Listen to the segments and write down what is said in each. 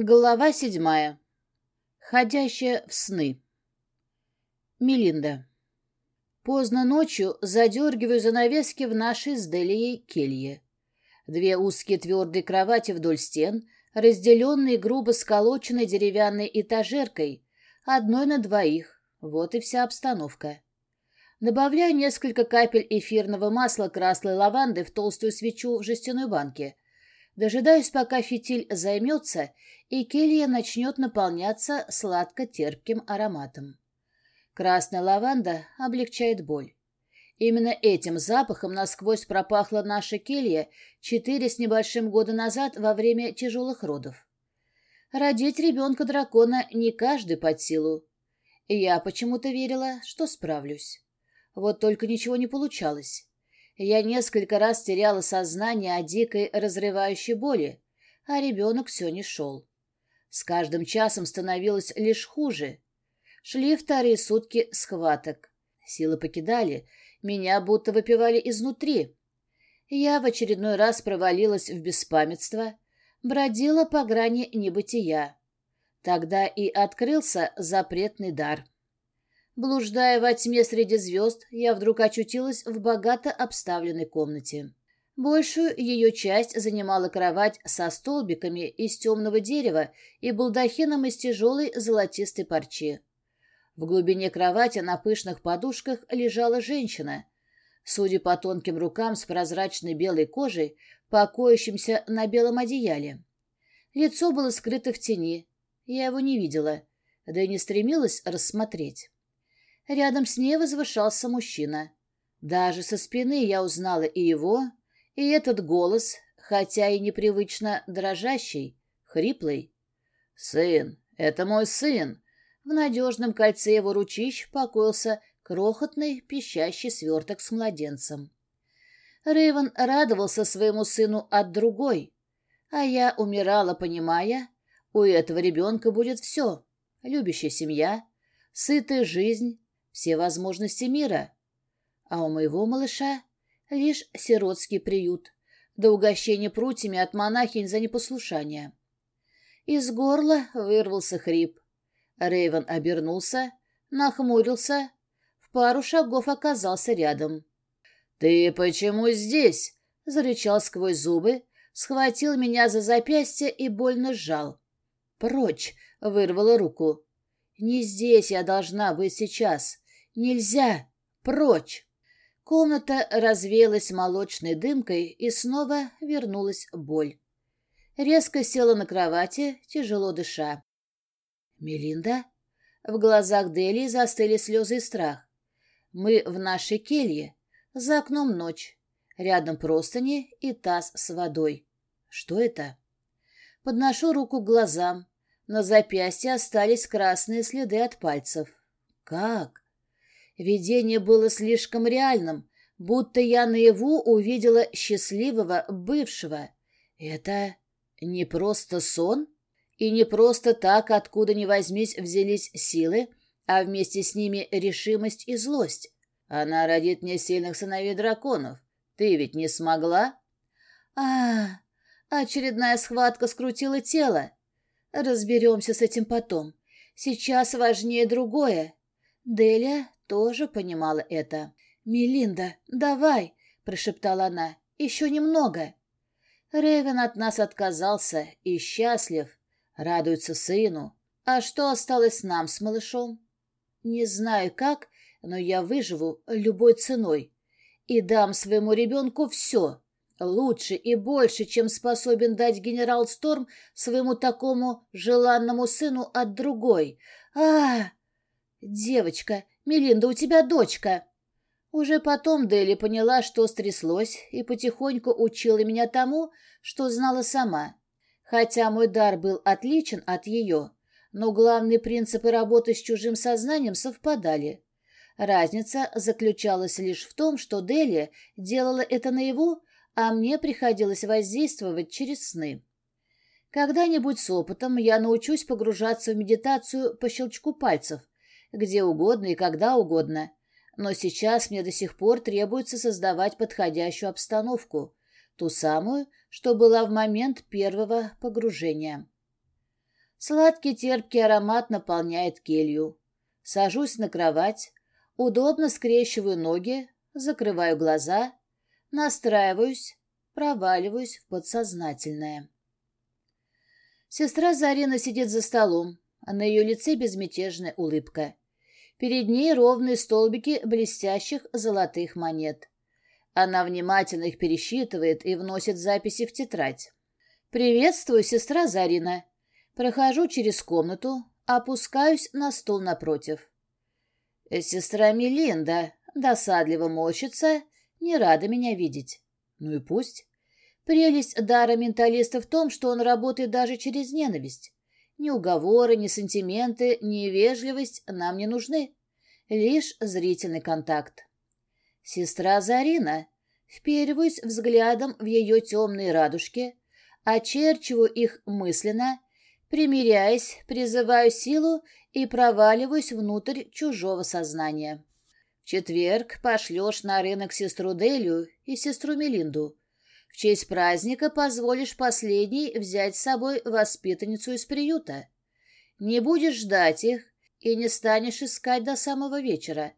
Глава седьмая. Ходящая в сны. Мелинда. Поздно ночью задергиваю занавески в нашей с Делией келье. Две узкие твердые кровати вдоль стен, разделенные грубо сколоченной деревянной этажеркой, одной на двоих. Вот и вся обстановка. Добавляю несколько капель эфирного масла красной лаванды в толстую свечу в жестяной банке — Дожидаюсь, пока фитиль займется, и келья начнет наполняться сладко-терпким ароматом. Красная лаванда облегчает боль. Именно этим запахом насквозь пропахла наша келья четыре с небольшим года назад во время тяжелых родов. Родить ребенка-дракона не каждый под силу. Я почему-то верила, что справлюсь. Вот только ничего не получалось. Я несколько раз теряла сознание о дикой разрывающей боли, а ребенок все не шел. С каждым часом становилось лишь хуже. Шли вторые сутки схваток. Силы покидали, меня будто выпивали изнутри. Я в очередной раз провалилась в беспамятство, бродила по грани небытия. Тогда и открылся запретный дар. Блуждая во тьме среди звезд, я вдруг очутилась в богато обставленной комнате. Большую ее часть занимала кровать со столбиками из темного дерева и балдахином из тяжелой золотистой парчи. В глубине кровати на пышных подушках лежала женщина, судя по тонким рукам с прозрачной белой кожей, покоящимся на белом одеяле. Лицо было скрыто в тени, я его не видела, да и не стремилась рассмотреть. Рядом с ней возвышался мужчина. Даже со спины я узнала и его, и этот голос, хотя и непривычно дрожащий, хриплый. «Сын, это мой сын!» В надежном кольце его ручищ покоился крохотный пищащий сверток с младенцем. Рейвен радовался своему сыну от другой, а я умирала, понимая, у этого ребенка будет все — любящая семья, сытая жизнь, все возможности мира. А у моего малыша лишь сиротский приют, до угощения прутьями от монахинь за непослушание. Из горла вырвался хрип. Рейвен обернулся, нахмурился, в пару шагов оказался рядом. «Ты почему здесь?» — зарычал сквозь зубы, схватил меня за запястье и больно сжал. «Прочь!» — вырвала руку. «Не здесь я должна быть сейчас. Нельзя! Прочь!» Комната развеялась молочной дымкой, и снова вернулась боль. Резко села на кровати, тяжело дыша. «Мелинда?» В глазах Дели застыли слезы и страх. «Мы в нашей келье. За окном ночь. Рядом простыни и таз с водой. Что это?» Подношу руку к глазам. На запястье остались красные следы от пальцев. «Как?» Видение было слишком реальным, будто я наяву увидела счастливого бывшего. Это не просто сон? И не просто так, откуда ни возьмись, взялись силы, а вместе с ними решимость и злость. Она родит мне сильных сыновей драконов. Ты ведь не смогла? А, очередная схватка скрутила тело. Разберемся с этим потом. Сейчас важнее другое. Деля тоже понимала это. «Мелинда, давай!» — прошептала она. «Еще немного!» Ревен от нас отказался и счастлив, радуется сыну. А что осталось нам с малышом? Не знаю как, но я выживу любой ценой и дам своему ребенку все, лучше и больше, чем способен дать генерал Сторм своему такому желанному сыну от другой. А, девочка, «Мелинда, у тебя дочка!» Уже потом Дели поняла, что стряслось, и потихоньку учила меня тому, что знала сама. Хотя мой дар был отличен от ее, но главные принципы работы с чужим сознанием совпадали. Разница заключалась лишь в том, что Дели делала это наяву, а мне приходилось воздействовать через сны. Когда-нибудь с опытом я научусь погружаться в медитацию по щелчку пальцев, где угодно и когда угодно. Но сейчас мне до сих пор требуется создавать подходящую обстановку, ту самую, что была в момент первого погружения. Сладкий терпкий аромат наполняет келью. Сажусь на кровать, удобно скрещиваю ноги, закрываю глаза, настраиваюсь, проваливаюсь в подсознательное. Сестра Зарина сидит за столом, а на ее лице безмятежная улыбка. Перед ней ровные столбики блестящих золотых монет. Она внимательно их пересчитывает и вносит записи в тетрадь. «Приветствую, сестра Зарина. Прохожу через комнату, опускаюсь на стул напротив. Сестра Мелинда досадливо морщится, не рада меня видеть. Ну и пусть. Прелесть дара менталиста в том, что он работает даже через ненависть. Ни уговоры, ни сантименты, ни вежливость нам не нужны. Лишь зрительный контакт. Сестра Зарина. Вперваюсь взглядом в ее темные радужки, очерчиваю их мысленно Примиряясь, призываю силу и проваливаюсь внутрь чужого сознания. В четверг пошлешь на рынок сестру Делию и сестру Мелинду. В честь праздника позволишь последней взять с собой воспитанницу из приюта. Не будешь ждать их и не станешь искать до самого вечера.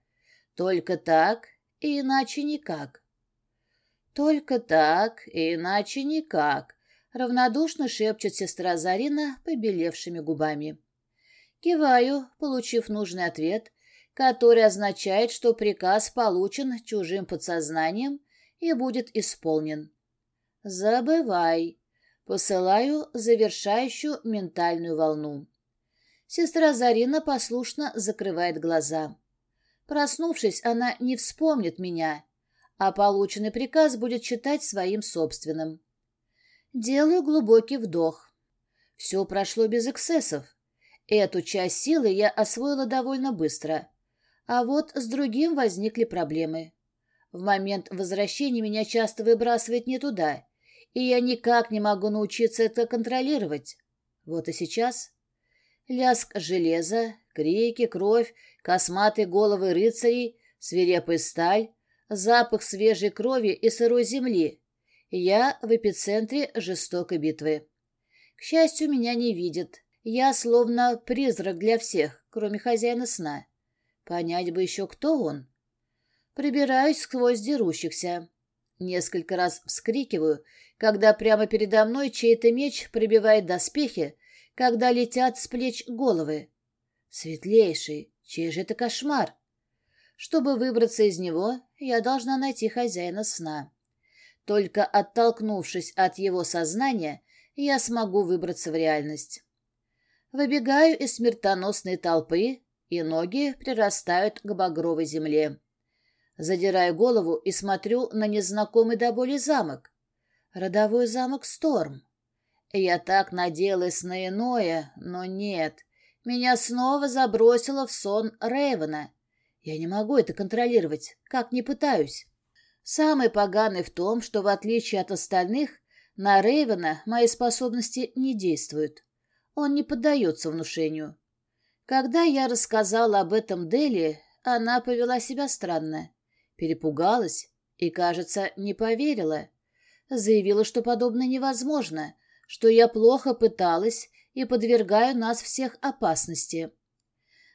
Только так и иначе никак. Только так и иначе никак, равнодушно шепчет сестра Зарина побелевшими губами. Киваю, получив нужный ответ, который означает, что приказ получен чужим подсознанием и будет исполнен. Забывай. Посылаю завершающую ментальную волну. Сестра Зарина послушно закрывает глаза. Проснувшись, она не вспомнит меня, а полученный приказ будет считать своим собственным. Делаю глубокий вдох. Все прошло без эксцессов. Эту часть силы я освоила довольно быстро. А вот с другим возникли проблемы. В момент возвращения меня часто выбрасывает не туда, и я никак не могу научиться это контролировать. Вот и сейчас. Лязг железа, крики, кровь, косматые головы рыцарей, свирепая сталь, запах свежей крови и сырой земли, я в эпицентре жестокой битвы. К счастью, меня не видят. Я словно призрак для всех, кроме хозяина сна. Понять бы еще, кто он. Прибираюсь сквозь дерущихся. Несколько раз вскрикиваю, когда прямо передо мной чей-то меч пробивает доспехи, когда летят с плеч головы. Светлейший, чей же это кошмар? Чтобы выбраться из него, я должна найти хозяина сна. Только оттолкнувшись от его сознания, я смогу выбраться в реальность. Выбегаю из смертоносной толпы, и ноги прирастают к багровой земле. Задираю голову и смотрю на незнакомый до боли замок. Родовой замок Сторм. Я так надеялась на иное, но нет. Меня снова забросило в сон Рейвена. Я не могу это контролировать, как не пытаюсь. Самый поганый в том, что, в отличие от остальных, на Рейвена мои способности не действуют. Он не поддается внушению. Когда я рассказала об этом Дели, она повела себя странно. Перепугалась и, кажется, не поверила. Заявила, что подобное невозможно, что я плохо пыталась и подвергаю нас всех опасности.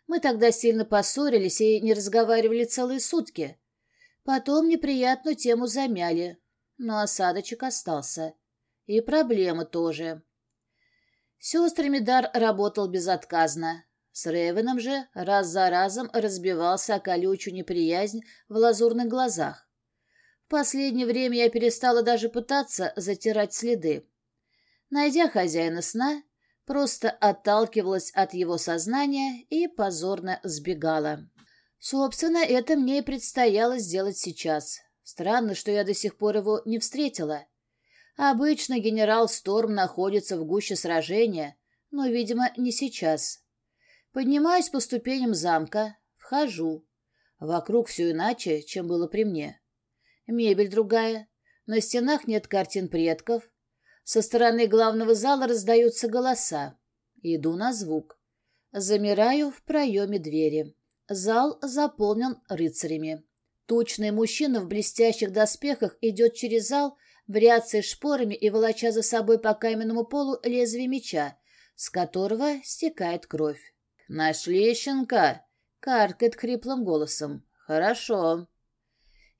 Мы тогда сильно поссорились и не разговаривали целые сутки. Потом неприятную тему замяли, но осадочек остался. И проблемы тоже. С сестрами работал безотказно. С Ревеном же раз за разом разбивался о колючую неприязнь в лазурных глазах. В последнее время я перестала даже пытаться затирать следы. Найдя хозяина сна, просто отталкивалась от его сознания и позорно сбегала. Собственно, это мне и предстояло сделать сейчас. Странно, что я до сих пор его не встретила. Обычно генерал Сторм находится в гуще сражения, но, видимо, не сейчас. Поднимаюсь по ступеням замка, вхожу. Вокруг все иначе, чем было при мне. Мебель другая, на стенах нет картин предков. Со стороны главного зала раздаются голоса. Иду на звук. Замираю в проеме двери. Зал заполнен рыцарями. Тучный мужчина в блестящих доспехах идет через зал, бряцая шпорами и волоча за собой по каменному полу лезвие меча, с которого стекает кровь. «Нашли щенка!» — каркает хриплым голосом. «Хорошо».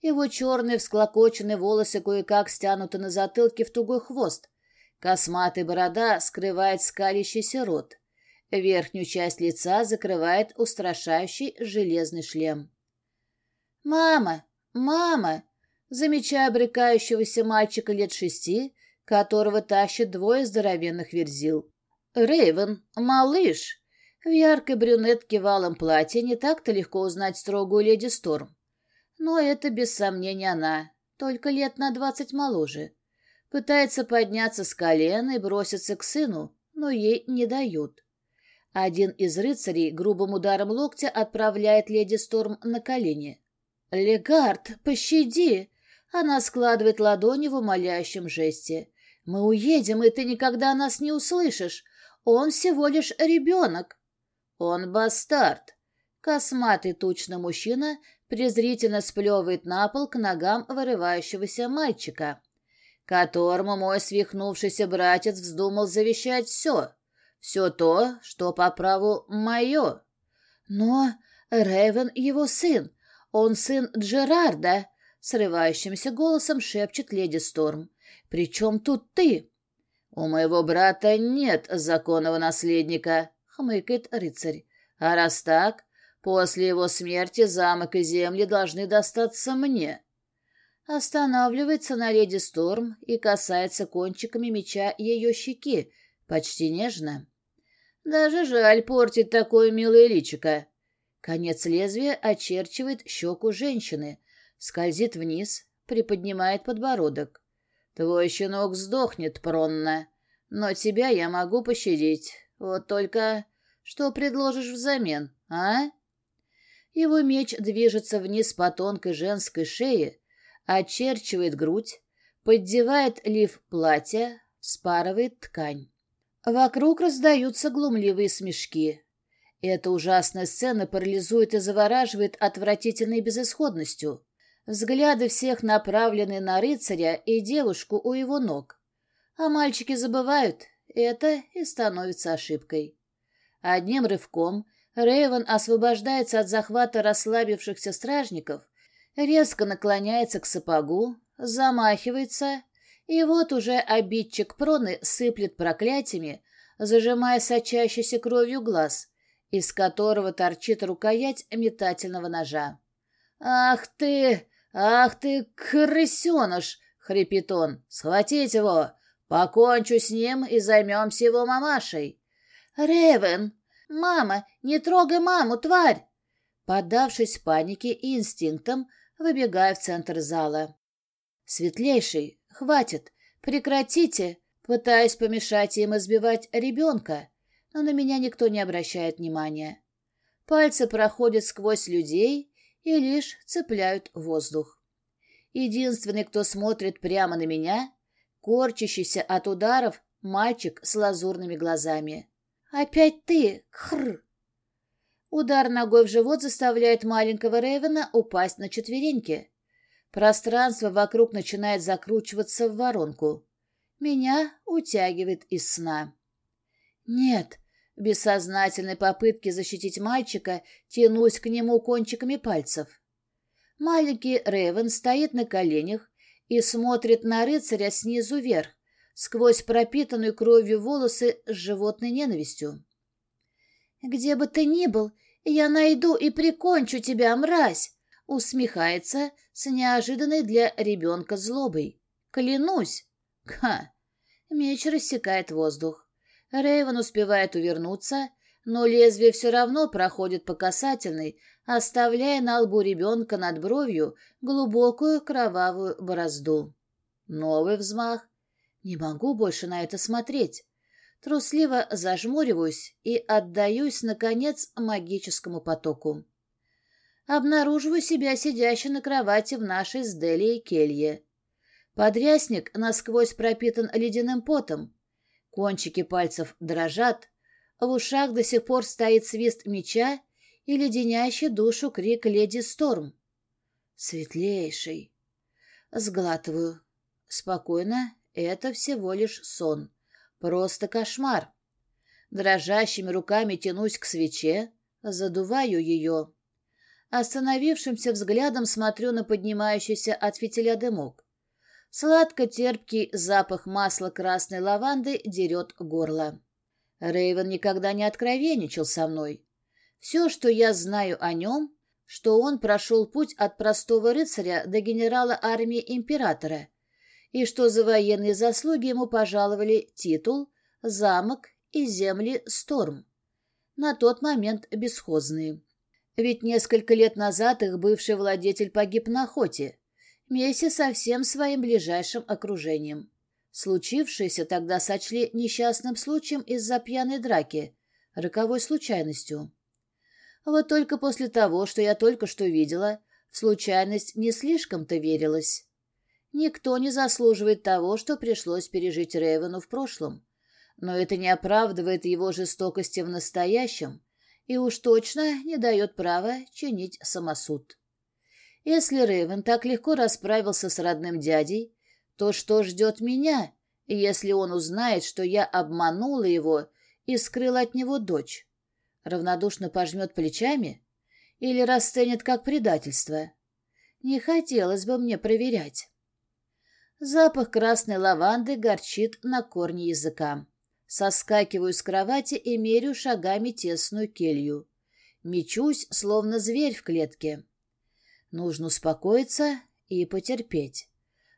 Его черные всклокоченные волосы кое-как стянуты на затылке в тугой хвост. Косматая борода скрывает скалящийся рот. Верхнюю часть лица закрывает устрашающий железный шлем. «Мама! Мама!» Замечая брыкающегося мальчика лет шести, которого тащат двое здоровенных верзил. «Рейвен, малыш!» В яркой брюнетке валом платье не так-то легко узнать строгую леди Сторм. Но это, без сомнения, она, только лет на двадцать моложе. Пытается подняться с колена и броситься к сыну, но ей не дают. Один из рыцарей грубым ударом локтя отправляет леди Сторм на колени. «Легард, пощади!» Она складывает ладони в умоляющем жесте. «Мы уедем, и ты никогда нас не услышишь. Он всего лишь ребенок». «Он бастард». Косматый тучный мужчина презрительно сплевывает на пол к ногам вырывающегося мальчика, которому мой свихнувшийся братец вздумал завещать все. Все то, что по праву мое. Но Ревен его сын. Он сын Джерарда, срывающимся голосом шепчет леди Сторм. «При чем тут ты?» «У моего брата нет законного наследника», — хмыкает рыцарь. «А раз так, после его смерти замок и земли должны достаться мне». Останавливается на леди Сторм и касается кончиками меча ее щеки, почти нежно. Даже жаль портить такое милое личико. Конец лезвия очерчивает щеку женщины, скользит вниз, приподнимает подбородок. Твой щенок сдохнет, Пронна, но тебя я могу пощадить. Вот только что предложишь взамен, а? Его меч движется вниз по тонкой женской шее, очерчивает грудь, поддевает лиф платья, спарывает ткань. Вокруг раздаются глумливые смешки. Эта ужасная сцена парализует и завораживает отвратительной безысходностью. Взгляды всех направлены на рыцаря и девушку у его ног. А мальчики забывают, это и становится ошибкой. Одним рывком Рейвен освобождается от захвата расслабившихся стражников, резко наклоняется к сапогу, замахивается, и вот уже обидчик Проны сыплет проклятиями, зажимая сочащийся кровью глаз, из которого торчит рукоять метательного ножа. «Ах ты! «Ах ты, крысеныш!» — хрипит он. «Схватить его! Покончу с ним и займемся его мамашей!» «Ревен! Мама! Не трогай маму, тварь!» Поддавшись панике и инстинктам, выбегаю в центр зала. «Светлейший, хватит! Прекратите!» Пытаюсь помешать им избивать ребенка, но на меня никто не обращает внимания. Пальцы проходят сквозь людей и лишь цепляют воздух. Единственный, кто смотрит прямо на меня, корчащийся от ударов мальчик с лазурными глазами. «Опять ты! Хр!» Удар ногой в живот заставляет маленького Ревена упасть на четвереньки. Пространство вокруг начинает закручиваться в воронку. Меня утягивает из сна. «Нет!» Бессознательной попытке защитить мальчика тянусь к нему кончиками пальцев. Маленький Рейвен стоит на коленях и смотрит на рыцаря снизу вверх, сквозь пропитанную кровью волосы с животной ненавистью. «Где бы ты ни был, я найду и прикончу тебя, мразь!» усмехается с неожиданной для ребенка злобой. «Клянусь!» «Ха!» Меч рассекает воздух. Рейвен успевает увернуться, но лезвие все равно проходит по касательной, оставляя на лбу ребенка над бровью глубокую кровавую борозду. Новый взмах. Не могу больше на это смотреть. Трусливо зажмуриваюсь и отдаюсь, наконец, магическому потоку. Обнаруживаю себя сидящей на кровати в нашей с Делией келье. Подрясник насквозь пропитан ледяным потом. Кончики пальцев дрожат, в ушах до сих пор стоит свист меча и леденящий душу крик леди Сторм. «Светлейший!» Сглатываю. Спокойно, это всего лишь сон. Просто кошмар. Дрожащими руками тянусь к свече, задуваю ее. Остановившимся взглядом смотрю на поднимающийся от фитиля дымок. Сладко-терпкий запах масла красной лаванды дерет горло. Рейвен никогда не откровенничал со мной. Все, что я знаю о нем, что он прошел путь от простого рыцаря до генерала армии императора, и что за военные заслуги ему пожаловали титул, замок и земли Сторм, на тот момент бесхозные. Ведь несколько лет назад их бывший владетель погиб на охоте, вместе со всем своим ближайшим окружением. Случившееся тогда сочли несчастным случаем из-за пьяной драки, роковой случайностью. Вот только после того, что я только что видела, в случайность не слишком-то верилась. Никто не заслуживает того, что пришлось пережить Рейвену в прошлом. Но это не оправдывает его жестокости в настоящем и уж точно не дает права чинить самосуд. Если Рейвен так легко расправился с родным дядей, то что ждет меня, если он узнает, что я обманула его и скрыла от него дочь? Равнодушно пожмет плечами или расценит как предательство. Не хотелось бы мне проверять. Запах красной лаванды горчит на корне языка. Соскакиваю с кровати и мерю шагами тесную келью. Мечусь, словно зверь в клетке. Нужно успокоиться и потерпеть.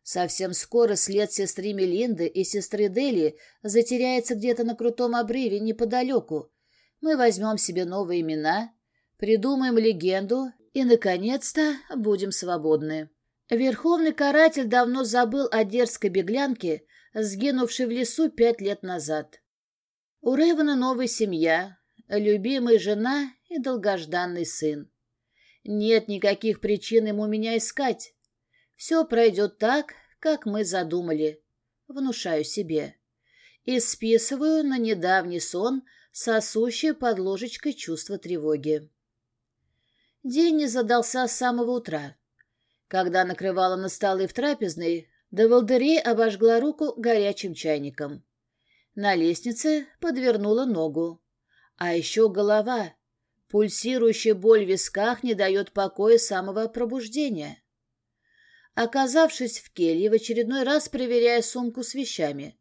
Совсем скоро след сестры Мелинды и сестры Дели затеряется где-то на крутом обрыве неподалеку, мы возьмем себе новые имена, придумаем легенду и, наконец-то, будем свободны. Верховный каратель давно забыл о дерзкой беглянке, сгинувшей в лесу пять лет назад. У Рейвена новая семья, любимая жена и долгожданный сын. Нет никаких причин ему меня искать. Все пройдет так, как мы задумали. Внушаю себе. И списываю на недавний сон сосущее под ложечкой чувство тревоги. День не задался с самого утра. Когда накрывала на столы в трапезной, до волдырей обожгла руку горячим чайником. На лестнице подвернула ногу. А еще голова. Пульсирующая боль в висках не дает покоя самого пробуждения. Оказавшись в келье, в очередной раз проверяя сумку с вещами.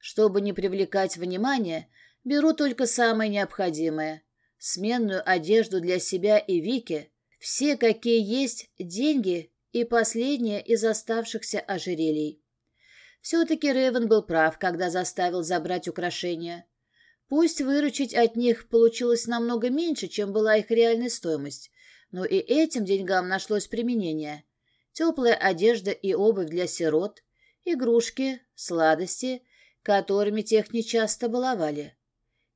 Чтобы не привлекать внимания, Беру только самое необходимое. Сменную одежду для себя и Вики, все, какие есть, деньги и последнее из оставшихся ожерелий. Все-таки Ревен был прав, когда заставил забрать украшения. Пусть выручить от них получилось намного меньше, чем была их реальная стоимость, но и этим деньгам нашлось применение. Теплая одежда и обувь для сирот, игрушки, сладости, которыми тех нечасто баловали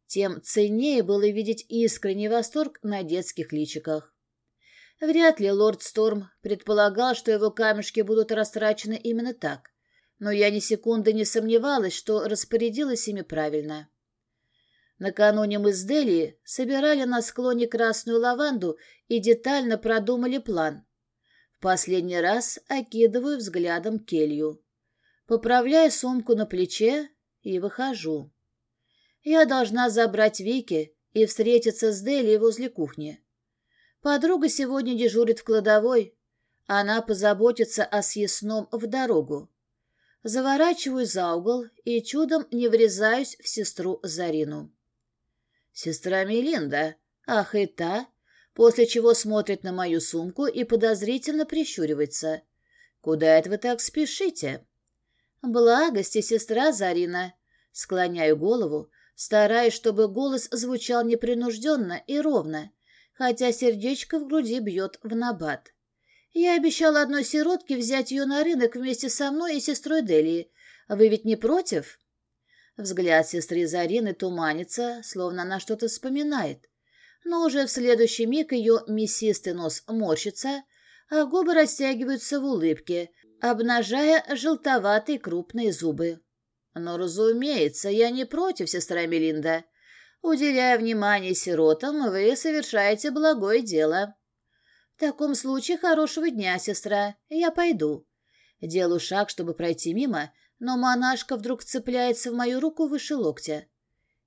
тем ценнее было видеть искренний восторг на детских личиках. Вряд ли лорд Сторм предполагал, что его камешки будут растрачены именно так, но я ни секунды не сомневалась, что распорядилась ими правильно. Накануне мы с Дели собирали на склоне красную лаванду и детально продумали план. В последний раз окидываю взглядом келью. Поправляю сумку на плече и выхожу. Я должна забрать Вики и встретиться с Дели возле кухни. Подруга сегодня дежурит в кладовой. Она позаботится о съестном в дорогу. Заворачиваю за угол и чудом не врезаюсь в сестру Зарину. Сестра Мелинда, ах и та, после чего смотрит на мою сумку и подозрительно прищуривается. «Куда это вы так спешите?» «Благости, сестра Зарина!» Склоняю голову, стараясь, чтобы голос звучал непринужденно и ровно, хотя сердечко в груди бьет в набат. Я обещала одной сиротке взять ее на рынок вместе со мной и сестрой Делии. Вы ведь не против? Взгляд сестры Зарины туманится, словно она что-то вспоминает. Но уже в следующий миг ее мясистый нос морщится, а губы растягиваются в улыбке, обнажая желтоватые крупные зубы. Но, разумеется, я не против, сестра Мелинда. Уделяя внимание сиротам, вы совершаете благое дело. В таком случае хорошего дня, сестра. Я пойду. Делаю шаг, чтобы пройти мимо, но монашка вдруг цепляется в мою руку выше локтя.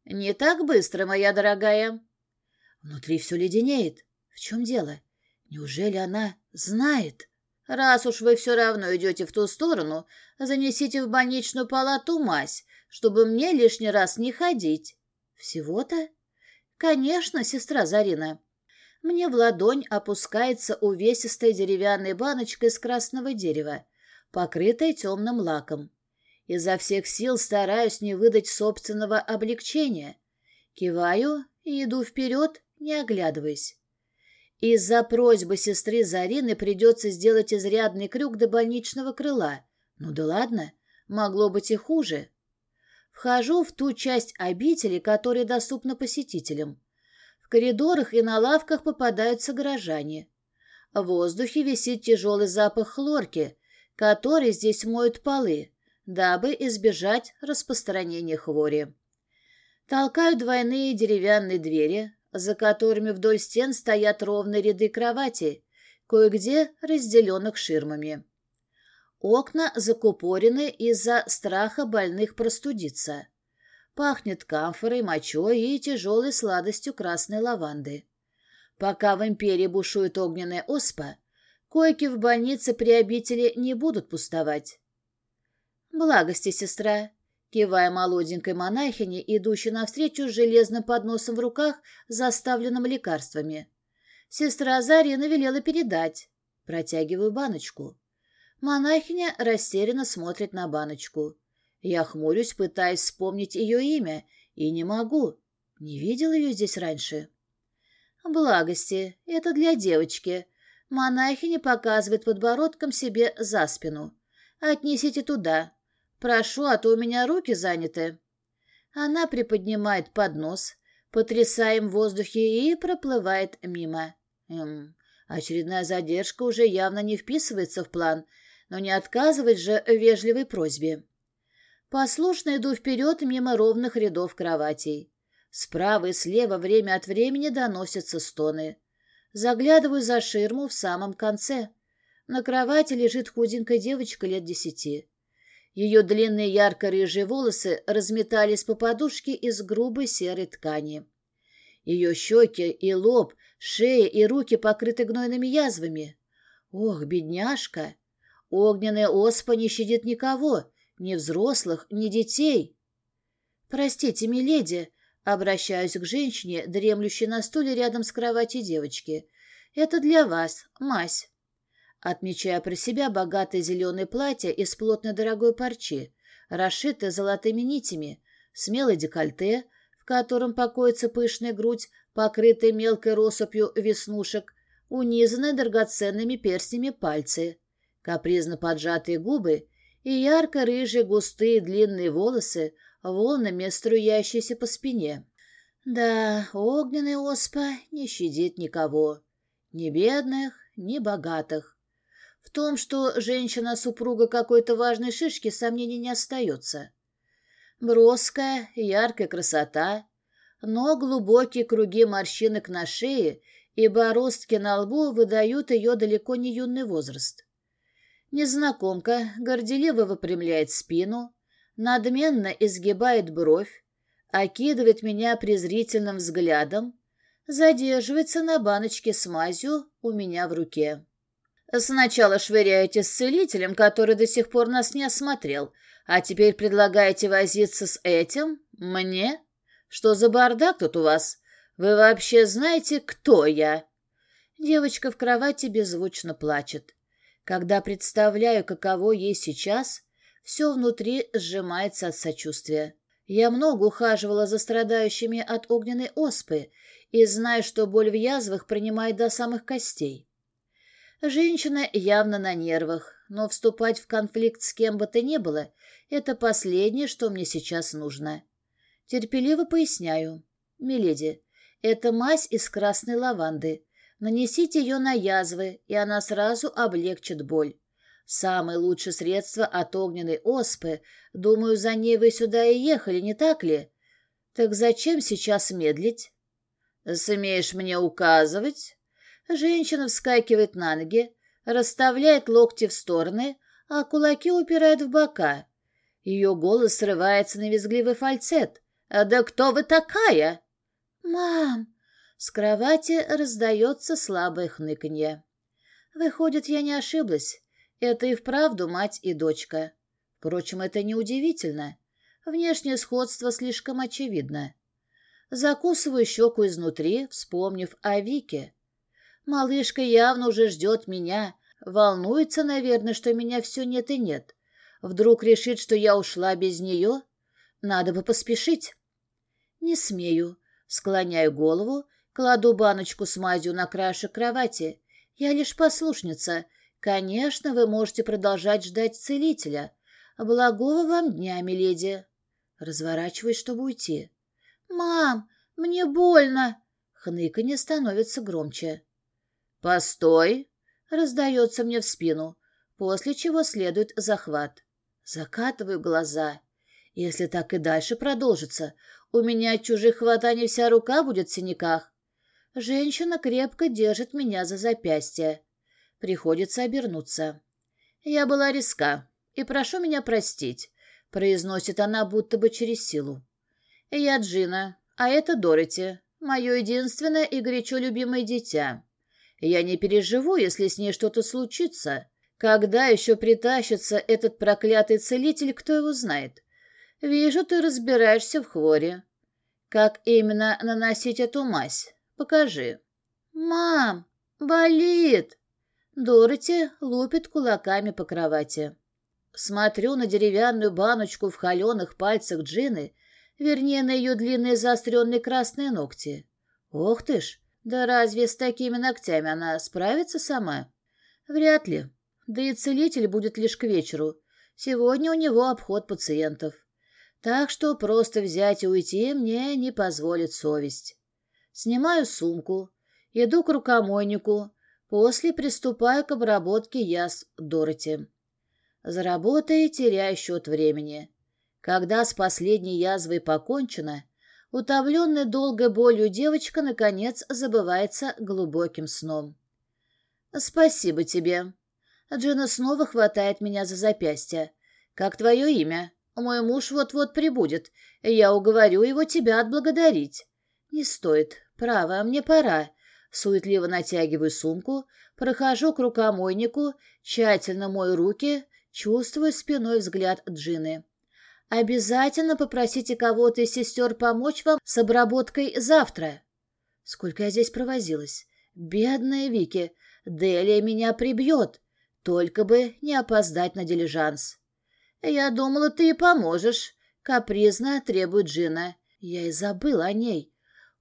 Не так быстро, моя дорогая. Внутри все леденеет. В чем дело? Неужели она знает? Раз уж вы все равно идете в ту сторону, занесите в больничную палату мазь, чтобы мне лишний раз не ходить. Всего-то? Конечно, сестра Зарина. Мне в ладонь опускается увесистая деревянная баночка из красного дерева, покрытая темным лаком. Изо всех сил стараюсь не выдать собственного облегчения. Киваю и иду вперед, не оглядываясь. Из-за просьбы сестры Зарины придется сделать изрядный крюк до больничного крыла. Ну да ладно, могло быть и хуже. Вхожу в ту часть обители, которая доступна посетителям. В коридорах и на лавках попадаются горожане. В воздухе висит тяжелый запах хлорки, который здесь моют полы дабы избежать распространения хвори. Толкают двойные деревянные двери, за которыми вдоль стен стоят ровные ряды кроватей, кое-где разделенных ширмами. Окна закупорены из-за страха больных простудиться. Пахнет камфорой, мочой и тяжелой сладостью красной лаванды. Пока в империи бушует огненная оспа, койки в больнице при обители не будут пустовать. «Благости, сестра!» Кивая молоденькой монахине, идущей навстречу с железным подносом в руках, заставленным лекарствами. Сестра Зарина велела передать. Протягиваю баночку. Монахиня растерянно смотрит на баночку. Я хмурюсь, пытаясь вспомнить ее имя, и не могу. Не видел ее здесь раньше. Благости, это для девочки. Монахиня показывает подбородком себе за спину. Отнесите туда, «Прошу, а то у меня руки заняты». Она приподнимает поднос, потрясая им в воздухе и проплывает мимо. Эм, очередная задержка уже явно не вписывается в план, но не отказывать же вежливой просьбе. Послушно иду вперед мимо ровных рядов кроватей. Справа и слева время от времени доносятся стоны. Заглядываю за ширму в самом конце. На кровати лежит худенькая девочка лет десяти. Ее длинные ярко-рыжие волосы разметались по подушке из грубой серой ткани. Ее щеки и лоб, шея и руки покрыты гнойными язвами. Ох, бедняжка! Огненная оспа не щадит никого, ни взрослых, ни детей. «Простите, миледи», — обращаюсь к женщине, дремлющей на стуле рядом с кроватью девочки. «Это для вас, мазь» отмечая про себя богатое зеленое платье из плотной дорогой парчи, расшитое золотыми нитями, смелое декольте, в котором покоится пышная грудь, покрытая мелкой россыпью веснушек, унизанные драгоценными перстнями пальцы, капризно поджатые губы и ярко-рыжие густые длинные волосы, волнами струящиеся по спине. Да, огненная оспа не щадит никого, ни бедных, ни богатых. В том, что женщина супруга какой-то важной шишки, сомнений не остается. Броская, яркая красота, но глубокие круги морщинок на шее и бороздки на лбу выдают ее далеко не юный возраст. Незнакомка горделиво выпрямляет спину, надменно изгибает бровь, окидывает меня презрительным взглядом, задерживается на баночке с мазью у меня в руке. Сначала швыряете с целителем, который до сих пор нас не осмотрел, а теперь предлагаете возиться с этим? Мне? Что за бардак тут у вас? Вы вообще знаете, кто я?» Девочка в кровати беззвучно плачет. Когда представляю, каково ей сейчас, все внутри сжимается от сочувствия. Я много ухаживала за страдающими от огненной оспы и знаю, что боль в язвах принимает до самых костей. Женщина явно на нервах, но вступать в конфликт с кем бы то ни было — это последнее, что мне сейчас нужно. Терпеливо поясняю. «Миледи, это мазь из красной лаванды. Нанесите ее на язвы, и она сразу облегчит боль. Самое лучшее средство от огненной оспы. Думаю, за ней вы сюда и ехали, не так ли? Так зачем сейчас медлить?» «Смеешь мне указывать?» Женщина вскакивает на ноги, расставляет локти в стороны, а кулаки упирает в бока. Ее голос срывается на визгливый фальцет, «А «Да кто вы такая?» «Мам!» С кровати раздается слабое хныканье. Выходит, я не ошиблась. Это и вправду мать и дочка. Впрочем, это неудивительно. Внешнее сходство слишком очевидно. Закусываю щеку изнутри, вспомнив о Вике. Малышка явно уже ждет меня, волнуется, наверное, что меня все нет и нет. Вдруг решит, что я ушла без нее? Надо бы поспешить. Не смею. Склоняю голову, кладу баночку с мазью на краешек кровати. Я лишь послушница. Конечно, вы можете продолжать ждать целителя. Благого вам дня, миледи. Разворачиваюсь, чтобы уйти. «Мам, мне больно!» Хныканье становится громче. «Постой!» — раздается мне в спину, после чего следует захват. Закатываю глаза. Если так и дальше продолжится, у меня от чужих хватаний вся рука будет в синяках. Женщина крепко держит меня за запястье. Приходится обернуться. «Я была риска, и прошу меня простить», — произносит она будто бы через силу. «Я Джина, а это Дороти, мое единственное и горячо любимое дитя. Я не переживу, если с ней что-то случится. Когда еще притащится этот проклятый целитель, кто его знает? Вижу, ты разбираешься в хворе. Как именно наносить эту мазь? Покажи. Мам, болит! Дороти лупит кулаками по кровати. Смотрю на деревянную баночку в холеных пальцах Джины, вернее, на ее длинные заостренные красные ногти. Ох ты ж, да разве с такими ногтями она справится сама? Вряд ли. Да и целитель будет лишь к вечеру. Сегодня у него обход пациентов. Так что просто взять и уйти мне не позволит совесть. Снимаю сумку, иду к рукомойнику, после приступаю к обработке язв Дороти. За работой теряю счет времени. Когда с последней язвой покончено, утомленная долгой болью девочка, наконец, забывается глубоким сном. «Спасибо тебе». Джина снова хватает меня за запястье. «Как твое имя? Мой муж вот-вот прибудет. Я уговорю его тебя отблагодарить». «Не стоит. Право, мне пора». Суетливо натягиваю сумку, прохожу к рукомойнику, тщательно мою руки, чувствую спиной взгляд Джины. Обязательно попросите кого-то из сестер помочь вам с обработкой завтра. Сколько я здесь провозилась. Бедная Вики, Делия меня прибьет. Только бы не опоздать на дилижанс. Я думала, ты и поможешь. Капризно требует Джина. Я и забыла о ней.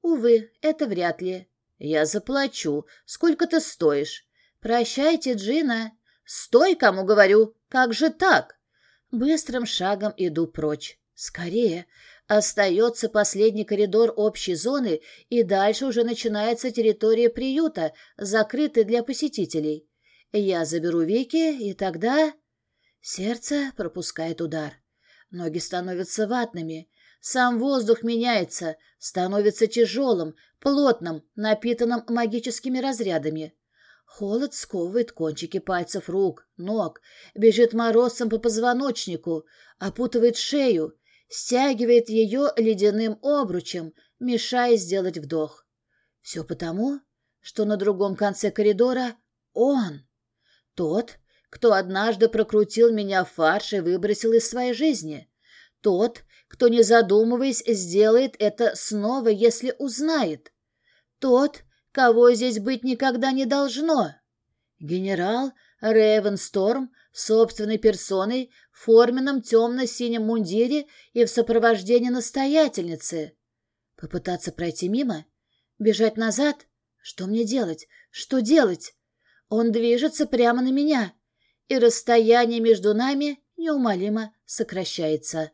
Увы, это вряд ли. Я заплачу. Сколько ты стоишь? Прощайте, Джина. Стой, кому говорю. Как же так? Быстрым шагом иду прочь. Скорее! Остается последний коридор общей зоны, и дальше уже начинается территория приюта, закрытая для посетителей. Я заберу Вики, и тогда... Сердце пропускает удар. Ноги становятся ватными. Сам воздух меняется, становится тяжелым, плотным, напитанным магическими разрядами. Холод сковывает кончики пальцев рук, ног, бежит морозцем по позвоночнику, опутывает шею, стягивает ее ледяным обручем, мешая сделать вдох. Все потому, что на другом конце коридора он, тот, кто однажды прокрутил меня в фарш и выбросил из своей жизни, тот, кто, не задумываясь, сделает это снова, если узнает, тот, кого здесь быть никогда не должно. Генерал Рейвенсторм собственной персоной в форменном темно-синем мундире и в сопровождении настоятельницы. Попытаться пройти мимо? Бежать назад? Что мне делать? Что делать? Он движется прямо на меня, и расстояние между нами неумолимо сокращается.